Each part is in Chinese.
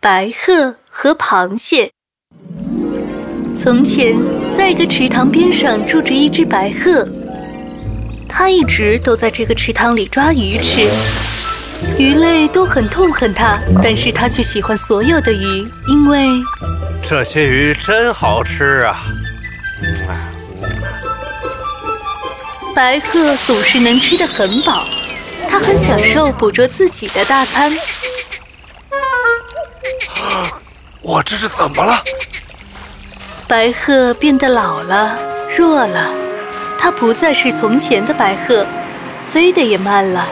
白鹤和螃蟹。从前，在一个池塘边上住着一只白鹤，它一直都在这个池塘里抓鱼吃。鱼类都很痛恨它，但是它却喜欢所有的鱼，因为这些鱼真好吃啊！白鹤总是能吃得很饱，它很享受捕捉自己的大餐。我这是怎么了？白鹤变得老了，弱了，它不再是从前的白鹤，飞得也慢了。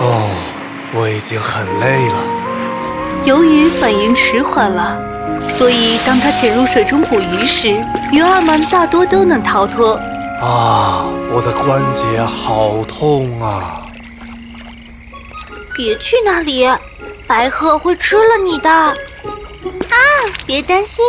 哦，我已经很累了。由于反应迟缓了，所以当它潜入水中捕鱼时，鱼儿们大多都能逃脱。啊，我的关节好痛啊！别去那里，白鹤会吃了你的。啊，别担心，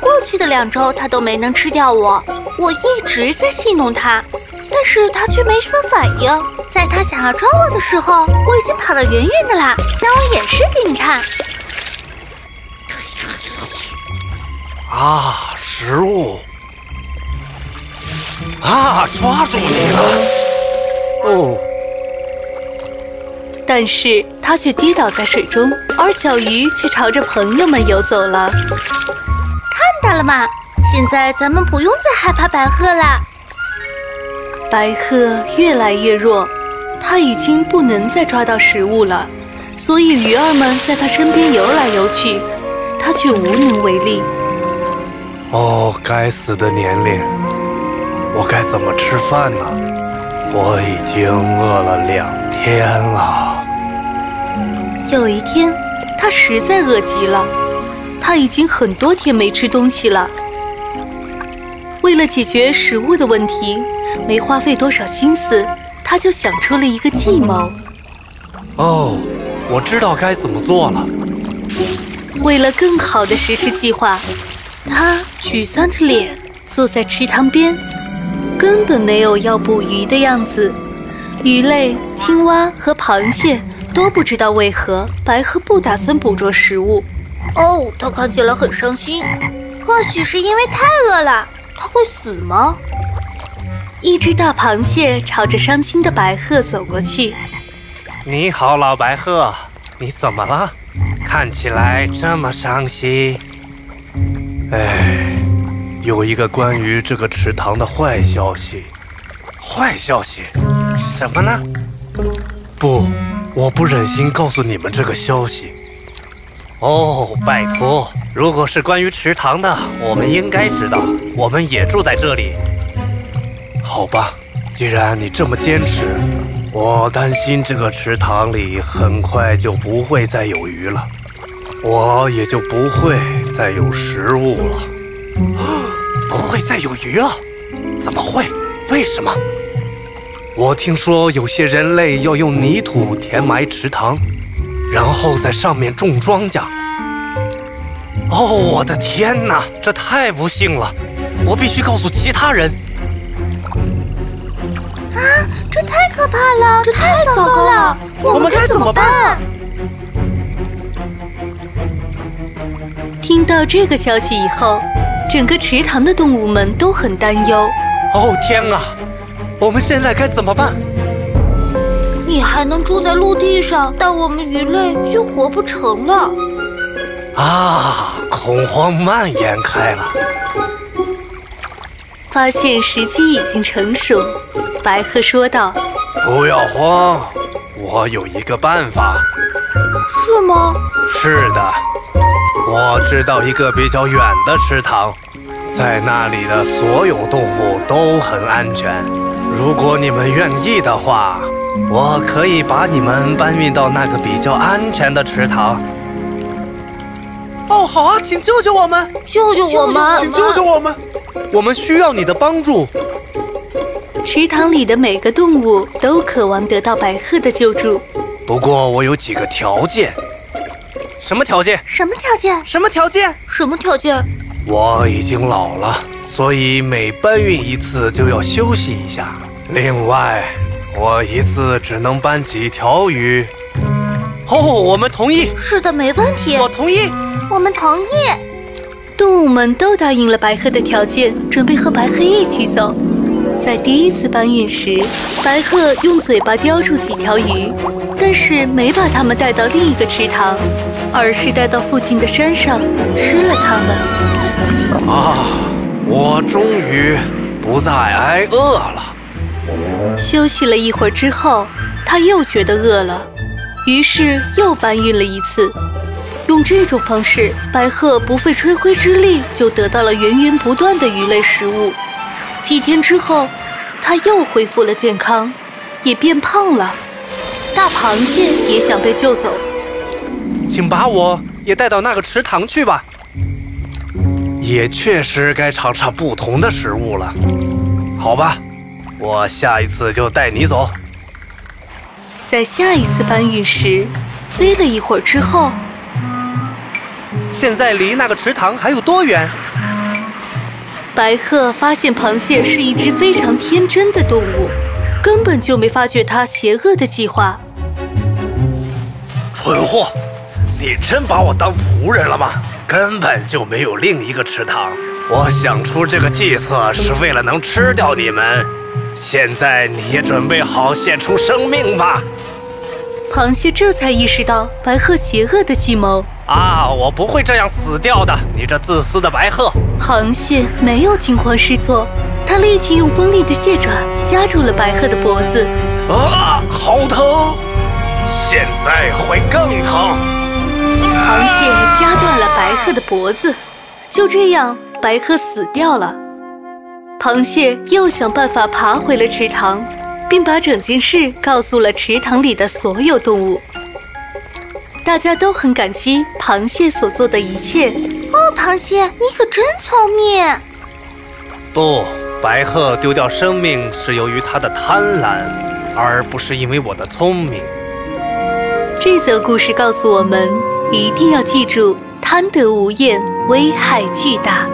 过去的两周它都没能吃掉我，我一直在戏弄它，但是它却没什么反应。在它想要抓我的时候，我已经跑得远远的啦。让我演示给你看。啊，食物！啊，抓住你了！哦。但是它却跌倒在水中，而小鱼却朝着朋友们游走了。看到了吗？现在咱们不用再害怕白鹤了。白鹤越来越弱，它已经不能再抓到食物了，所以鱼儿们在它身边游来游去，它却无能为力。哦，该死的年龄！我该怎么吃饭呢？我已经饿了两天了。有一天，他实在饿极了，他已经很多天没吃东西了。为了解决食物的问题，没花费多少心思，他就想出了一个计谋。哦，我知道该怎么做了。为了更好的实施计划，他沮丧着脸坐在池塘边，根本没有要捕鱼的样子。鱼类、青蛙和螃蟹。都不知道为何白鹤不打算捕捉食物。哦，它看起来很伤心，或许是因为太饿了。它会死吗？一只大螃蟹朝着伤心的白鹤走过去。你好，老白鹤，你怎么了？看起来这么伤心。哎，有一个关于这个池塘的坏消息。坏消息？什么呢？不。我不忍心告诉你们这个消息。哦，拜托，如果是关于池塘的，我们应该知道。我们也住在这里。好吧，既然你这么坚持，我担心这个池塘里很快就不会再有鱼了，我也就不会再有食物了。不会再有鱼了？怎么会？为什么？我听说有些人类要用泥土填埋池塘，然后在上面种庄稼。哦，我的天哪，这太不幸了！我必须告诉其他人。啊，这太可怕了，这太糟糕了！我们该怎么办？听到这个消息以后，整个池塘的动物们都很担忧。哦，天啊！我们现在该怎么办？你还能住在陆地上，但我们鱼类就活不成了。啊！恐慌蔓延开了。发现时机已经成熟，白鹤说道：“不要慌，我有一个办法。”是吗？是的，我知道一个比较远的池塘，在那里的所有动物都很安全。如果你们愿意的话，我可以把你们搬运到那个比较安全的池塘。哦，好啊，请救救我们！救救我们！请救救我们！我们需要你的帮助。池塘里的每个动物都渴望得到白鹤的救助。不过我有几个条件。什么条件？什么条件？什么条件？什么条件？我已经老了。所以每搬运一次就要休息一下。另外，我一次只能搬几条鱼。哦，我们同意。是的，没问题。我同意。我们同意。动物们都答应了白鹤的条件，准备和白鹤一起走。在第一次搬运时，白鹤用嘴巴叼住几条鱼，但是没把它们带到另一个池塘，而是带到附近的山上吃了它们。啊，我终于不再挨饿了。休息了一会儿之后，他又觉得饿了，于是又搬运了一次。用这种方式，白鹤不费吹灰之力就得到了源源不断的鱼类食物。几天之后，它又恢复了健康，也变胖了。大螃蟹也想被救走，请把我也带到那个池塘去吧。也确实该尝尝不同的食物了。好吧，我下一次就带你走。在下一次搬运时，飞了一会儿之后，现在离那个池塘还有多远？白鹤发现螃蟹是一只非常天真的动物，根本就没发觉它邪恶的计划。蠢货，你真把我当仆人了吗？根本就没有另一个池塘。我想出这个计策是为了能吃掉你们。现在你也准备好献出生命吧。螃蟹这才意识到白鹤邪恶的计谋。啊！我不会这样死掉的，你这自私的白鹤！螃蟹没有惊慌失措，它立即用锋利的蟹爪夹住了白鹤的脖子。啊，好疼！现在会更疼。螃蟹夹断了白鹤的脖子，就这样，白鹤死掉了。螃蟹又想办法爬回了池塘，并把整件事告诉了池塘里的所有动物。大家都很感激螃蟹所做的一切。哦，螃蟹，你可真聪明！不，白鹤丢掉生命是由于它的贪婪，而不是因为我的聪明。这则故事告诉我们，一定要记住：贪得无厌，危害巨大。